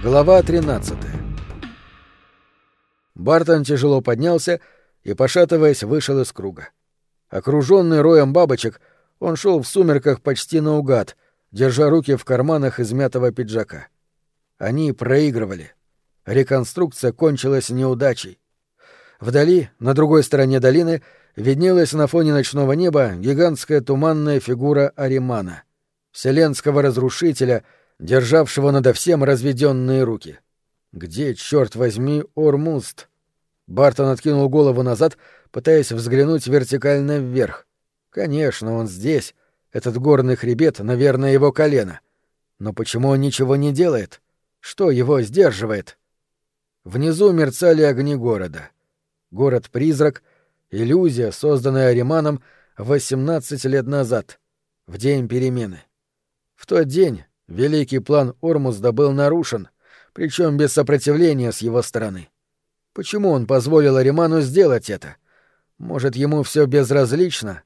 Глава 13 Бартон тяжело поднялся и, пошатываясь, вышел из круга. Окруженный роем бабочек, он шел в сумерках почти наугад, держа руки в карманах измятого пиджака. Они проигрывали. Реконструкция кончилась неудачей. Вдали, на другой стороне долины, виднелась на фоне ночного неба гигантская туманная фигура Аримана, вселенского разрушителя, державшего надо всем разведенные руки. Где, черт возьми, Ормуст? Бартон откинул голову назад, пытаясь взглянуть вертикально вверх. Конечно, он здесь. Этот горный хребет, наверное, его колено. Но почему он ничего не делает? Что его сдерживает? Внизу мерцали огни города. Город-призрак — иллюзия, созданная Ариманом 18 лет назад, в день перемены. В тот день великий план Ормузда был нарушен, причем без сопротивления с его стороны. Почему он позволил Ариману сделать это? Может, ему все безразлично?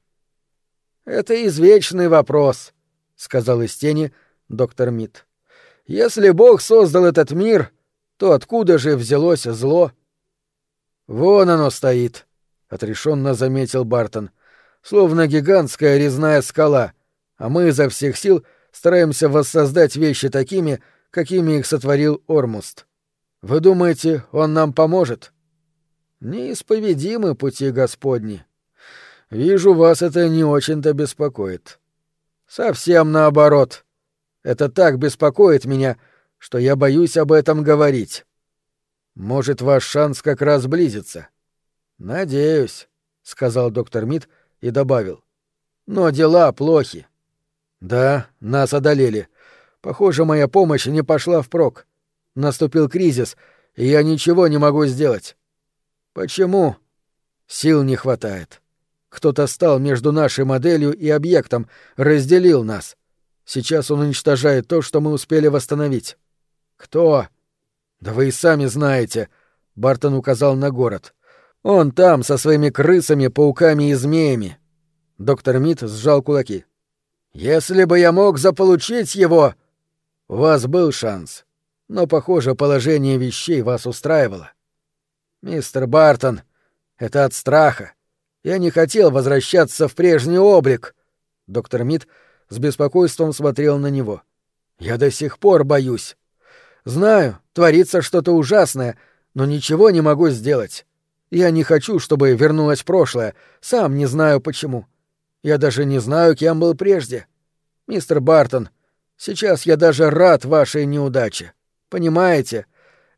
Это извечный вопрос, сказал из тени доктор Мит. Если Бог создал этот мир, то откуда же взялось зло? Вон оно стоит, отрешенно заметил Бартон, словно гигантская резная скала, а мы изо всех сил стараемся воссоздать вещи такими, какими их сотворил Ормуст. Вы думаете, он нам поможет? Неисповедимы пути Господни. Вижу, вас это не очень-то беспокоит. Совсем наоборот. Это так беспокоит меня, что я боюсь об этом говорить. Может, ваш шанс как раз близится. Надеюсь, сказал доктор Мид и добавил. Но дела плохи. Да, нас одолели. Похоже, моя помощь не пошла впрок. Наступил кризис, и я ничего не могу сделать. Почему? Сил не хватает. Кто-то стал между нашей моделью и объектом, разделил нас. Сейчас он уничтожает то, что мы успели восстановить. Кто? Да вы и сами знаете, Бартон указал на город. Он там со своими крысами, пауками и змеями. Доктор Мит сжал кулаки. Если бы я мог заполучить его, у вас был шанс но, похоже, положение вещей вас устраивало. Мистер Бартон, это от страха. Я не хотел возвращаться в прежний облик. Доктор Мид с беспокойством смотрел на него. Я до сих пор боюсь. Знаю, творится что-то ужасное, но ничего не могу сделать. Я не хочу, чтобы вернулось прошлое, сам не знаю почему. Я даже не знаю, кем был прежде. Мистер Бартон, сейчас я даже рад вашей неудаче. Понимаете?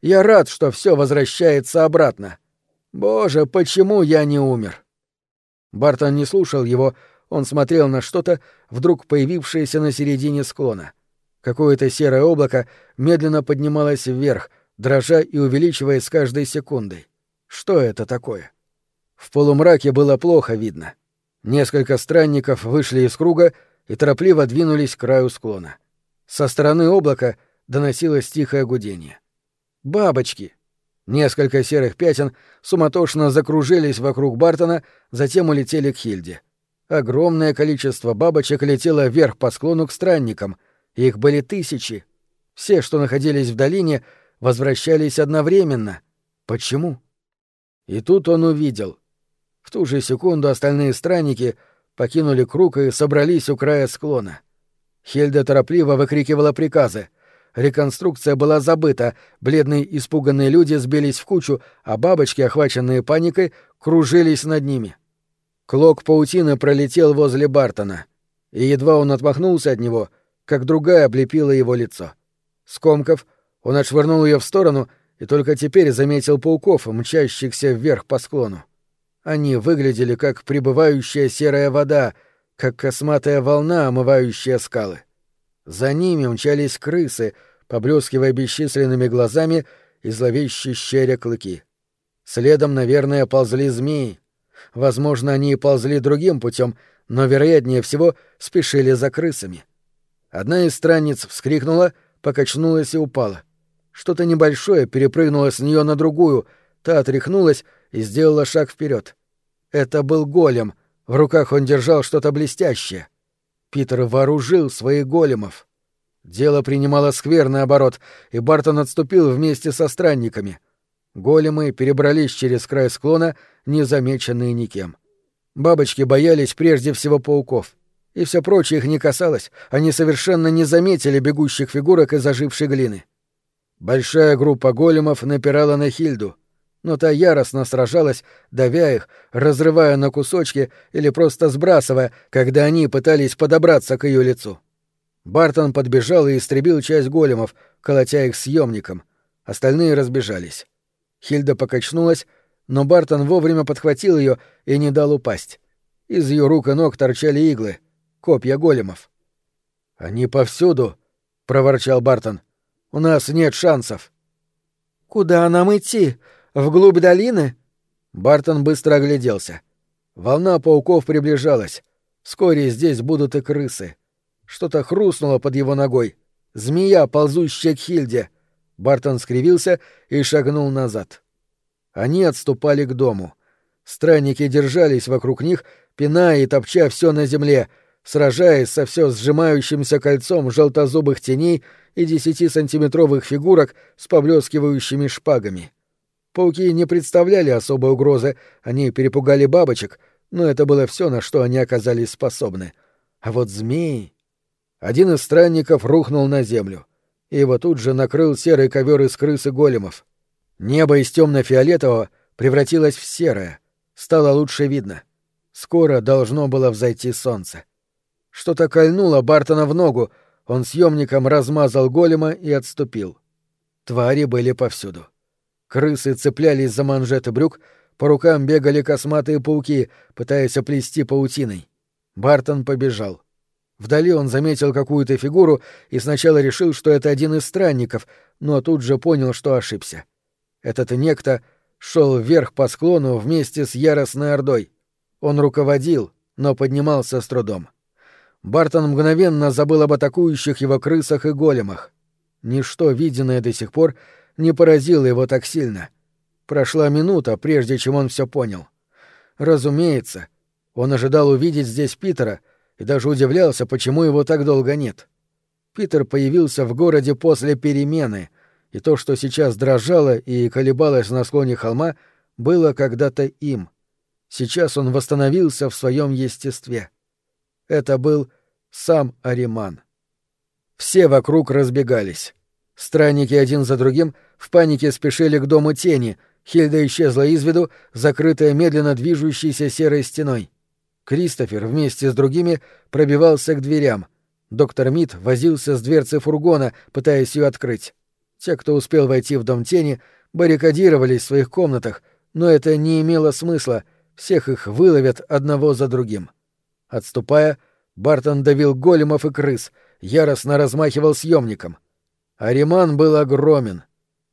Я рад, что все возвращается обратно. Боже, почему я не умер? Бартон не слушал его, он смотрел на что-то, вдруг появившееся на середине склона. Какое-то серое облако медленно поднималось вверх, дрожа и увеличиваясь с каждой секундой. Что это такое? В полумраке было плохо видно. Несколько странников вышли из круга и торопливо двинулись к краю склона. Со стороны облака доносилось тихое гудение. «Бабочки!» Несколько серых пятен суматошно закружились вокруг Бартона, затем улетели к Хильде. Огромное количество бабочек летело вверх по склону к странникам. Их были тысячи. Все, что находились в долине, возвращались одновременно. Почему? И тут он увидел. В ту же секунду остальные странники покинули круг и собрались у края склона. Хильда торопливо выкрикивала приказы. Реконструкция была забыта, бледные испуганные люди сбились в кучу, а бабочки, охваченные паникой, кружились над ними. Клок паутины пролетел возле Бартона, и едва он отмахнулся от него, как другая облепила его лицо. Скомков, он отшвырнул ее в сторону и только теперь заметил пауков, мчащихся вверх по склону. Они выглядели как прибывающая серая вода, как косматая волна, омывающая скалы. За ними мчались крысы, поблескивая бесчисленными глазами и зловеще щеря клыки. Следом, наверное, ползли змеи. Возможно, они и ползли другим путем, но, вероятнее всего, спешили за крысами. Одна из странниц вскрикнула, покачнулась и упала. Что-то небольшое перепрыгнуло с нее на другую, та отряхнулась и сделала шаг вперед. Это был голем, в руках он держал что-то блестящее. Питер вооружил своих големов. Дело принимало скверный оборот, и Бартон отступил вместе со странниками. Големы перебрались через край склона, незамеченные никем. Бабочки боялись прежде всего пауков. И все прочее их не касалось, они совершенно не заметили бегущих фигурок из ожившей глины. Большая группа големов напирала на Хильду, но та яростно сражалась, давя их, разрывая на кусочки или просто сбрасывая, когда они пытались подобраться к ее лицу. Бартон подбежал и истребил часть големов, колотя их съемником. Остальные разбежались. Хильда покачнулась, но Бартон вовремя подхватил ее и не дал упасть. Из ее рук и ног торчали иглы, копья големов. «Они повсюду», — проворчал Бартон. «У нас нет шансов». «Куда нам идти? Вглубь долины?» Бартон быстро огляделся. Волна пауков приближалась. Вскоре здесь будут и крысы. Что-то хрустнуло под его ногой. Змея, ползущая к Хильде. Бартон скривился и шагнул назад. Они отступали к дому. Странники держались вокруг них, пиная и топча все на земле, сражаясь со все сжимающимся кольцом желтозубых теней и десятисантиметровых фигурок с поблескивающими шпагами. Пауки не представляли особой угрозы, они перепугали бабочек, но это было все, на что они оказались способны. А вот змеи... Один из странников рухнул на землю. Его тут же накрыл серый ковер из крыс и големов. Небо из темно-фиолетового превратилось в серое. Стало лучше видно. Скоро должно было взойти солнце. Что-то кольнуло Бартона в ногу, он съемником размазал голема и отступил. Твари были повсюду. Крысы цеплялись за манжеты брюк, по рукам бегали косматые пауки, пытаясь оплести паутиной. Бартон побежал. Вдали он заметил какую-то фигуру и сначала решил, что это один из странников, но тут же понял, что ошибся. Этот некто шел вверх по склону вместе с яростной ордой. Он руководил, но поднимался с трудом. Бартон мгновенно забыл об атакующих его крысах и големах. Ничто, виденное до сих пор, не поразило его так сильно. Прошла минута, прежде чем он все понял. Разумеется, он ожидал увидеть здесь Питера — и даже удивлялся, почему его так долго нет. Питер появился в городе после перемены, и то, что сейчас дрожало и колебалось на склоне холма, было когда-то им. Сейчас он восстановился в своем естестве. Это был сам Ариман. Все вокруг разбегались. Странники один за другим в панике спешили к дому тени, Хильда исчезла из виду, закрытая медленно движущейся серой стеной. Кристофер вместе с другими пробивался к дверям. Доктор Мид возился с дверцей фургона, пытаясь ее открыть. Те, кто успел войти в дом тени, баррикадировались в своих комнатах, но это не имело смысла, всех их выловят одного за другим. Отступая, Бартон давил големов и крыс, яростно размахивал съемником. Ариман был огромен.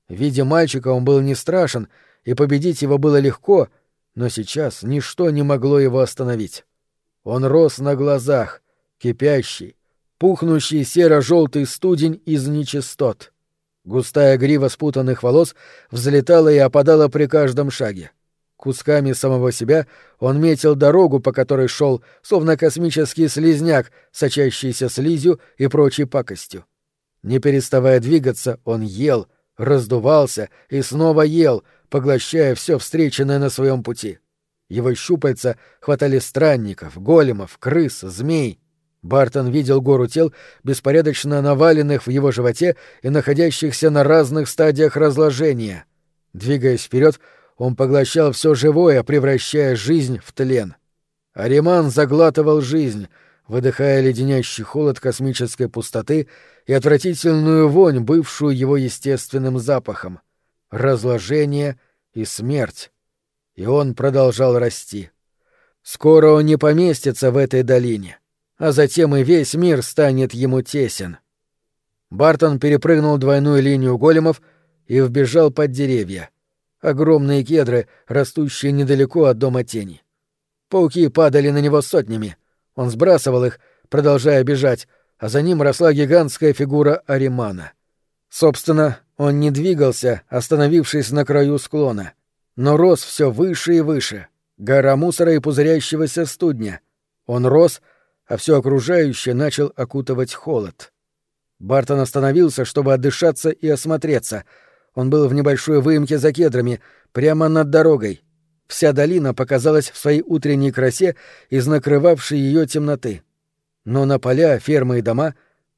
В виде мальчика он был не страшен, и победить его было легко — но сейчас ничто не могло его остановить. Он рос на глазах, кипящий, пухнущий серо-желтый студень из нечистот. Густая грива спутанных волос взлетала и опадала при каждом шаге. Кусками самого себя он метил дорогу, по которой шел, словно космический слизняк, сочащийся слизью и прочей пакостью. Не переставая двигаться, он ел, раздувался и снова ел, поглощая все встреченное на своем пути. Его щупальца хватали странников, големов, крыс, змей. Бартон видел гору тел, беспорядочно наваленных в его животе и находящихся на разных стадиях разложения. Двигаясь вперед, он поглощал все живое, превращая жизнь в тлен. Ариман заглатывал жизнь, выдыхая леденящий холод космической пустоты и отвратительную вонь, бывшую его естественным запахом — разложение и смерть. И он продолжал расти. Скоро он не поместится в этой долине, а затем и весь мир станет ему тесен. Бартон перепрыгнул двойную линию големов и вбежал под деревья. Огромные кедры, растущие недалеко от дома тени. Пауки падали на него сотнями. Он сбрасывал их, продолжая бежать, а за ним росла гигантская фигура Аримана. Собственно, он не двигался, остановившись на краю склона, но рос все выше и выше. Гора мусора и пузырящегося студня. Он рос, а все окружающее начал окутывать холод. Бартон остановился, чтобы отдышаться и осмотреться. Он был в небольшой выемке за кедрами, прямо над дорогой. Вся долина показалась в своей утренней красе из накрывавшей ее темноты. Но на поля, фермы и дома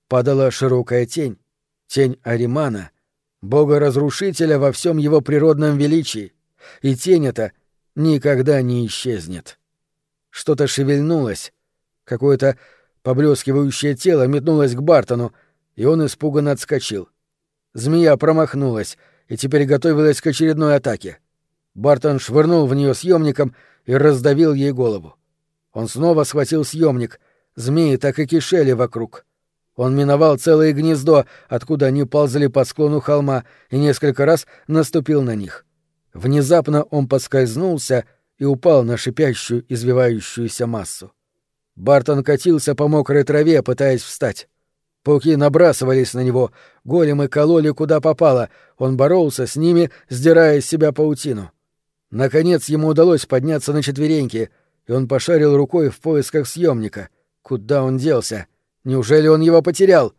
падала широкая тень. Тень Аримана, бога-разрушителя во всем его природном величии. И тень эта никогда не исчезнет. Что-то шевельнулось. Какое-то поблескивающее тело метнулось к Бартону, и он испуганно отскочил. Змея промахнулась и теперь готовилась к очередной атаке. Бартон швырнул в нее съемником и раздавил ей голову. Он снова схватил съемник. Змеи так и кишели вокруг. Он миновал целое гнездо, откуда они ползали по склону холма, и несколько раз наступил на них. Внезапно он поскользнулся и упал на шипящую, извивающуюся массу. Бартон катился по мокрой траве, пытаясь встать. Пауки набрасывались на него, големы кололи куда попало, он боролся с ними, сдирая с себя паутину. Наконец ему удалось подняться на четвереньки, и он пошарил рукой в поисках съемника. Куда он делся? Неужели он его потерял?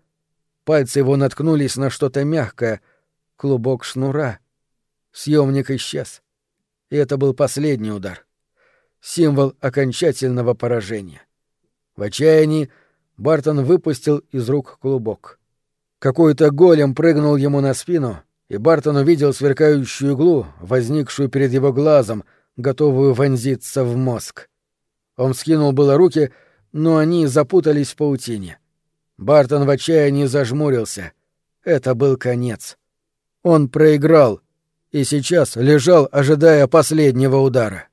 Пальцы его наткнулись на что-то мягкое, клубок шнура. Съемник исчез. И это был последний удар. Символ окончательного поражения. В отчаянии Бартон выпустил из рук клубок. Какой-то голем прыгнул ему на спину, и Бартон увидел сверкающую иглу, возникшую перед его глазом, готовую вонзиться в мозг. Он скинул было руки, но они запутались в паутине. Бартон в отчаянии зажмурился. Это был конец. Он проиграл и сейчас лежал, ожидая последнего удара.